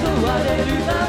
so why they do that?